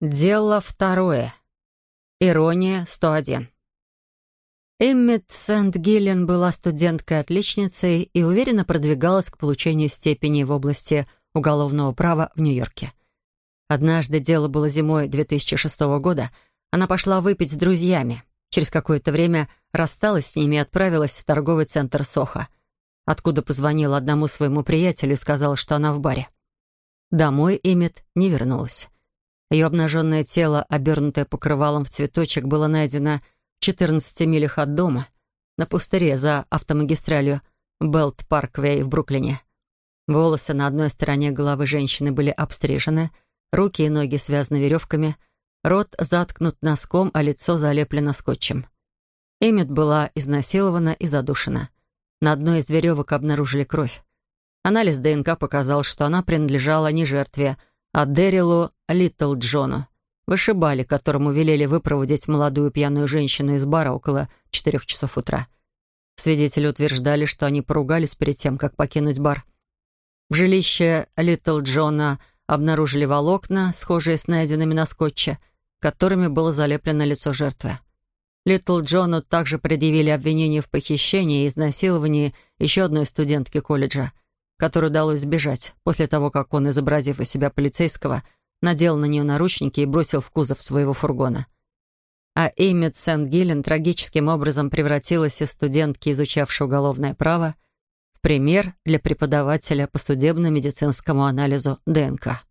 Дело второе. Ирония 101. Эммет Сент-Гиллен была студенткой-отличницей и уверенно продвигалась к получению степени в области уголовного права в Нью-Йорке. Однажды, дело было зимой 2006 года, она пошла выпить с друзьями. Через какое-то время рассталась с ними и отправилась в торговый центр Соха, откуда позвонила одному своему приятелю и сказала, что она в баре. Домой Эммет не вернулась. Ее обнаженное тело, обернутое покрывалом в цветочек, было найдено в 14 милях от дома, на пустыре за автомагистралью Белт-Парквей в Бруклине. Волосы на одной стороне головы женщины были обстрижены, руки и ноги связаны веревками, рот заткнут носком, а лицо залеплено скотчем. Эммет была изнасилована и задушена. На одной из веревок обнаружили кровь. Анализ ДНК показал, что она принадлежала не жертве, а Дэрилу Литл Джону, вышибали, которому велели выпроводить молодую пьяную женщину из бара около четырех часов утра. Свидетели утверждали, что они поругались перед тем, как покинуть бар. В жилище Литл Джона обнаружили волокна, схожие с найденными на скотче, которыми было залеплено лицо жертвы. Литл Джону также предъявили обвинение в похищении и изнасиловании еще одной студентки колледжа — которой удалось сбежать после того, как он, изобразив из себя полицейского, надел на нее наручники и бросил в кузов своего фургона. А Эймит Сент-Гиллен трагическим образом превратилась из студентки, изучавшей уголовное право, в пример для преподавателя по судебно-медицинскому анализу ДНК.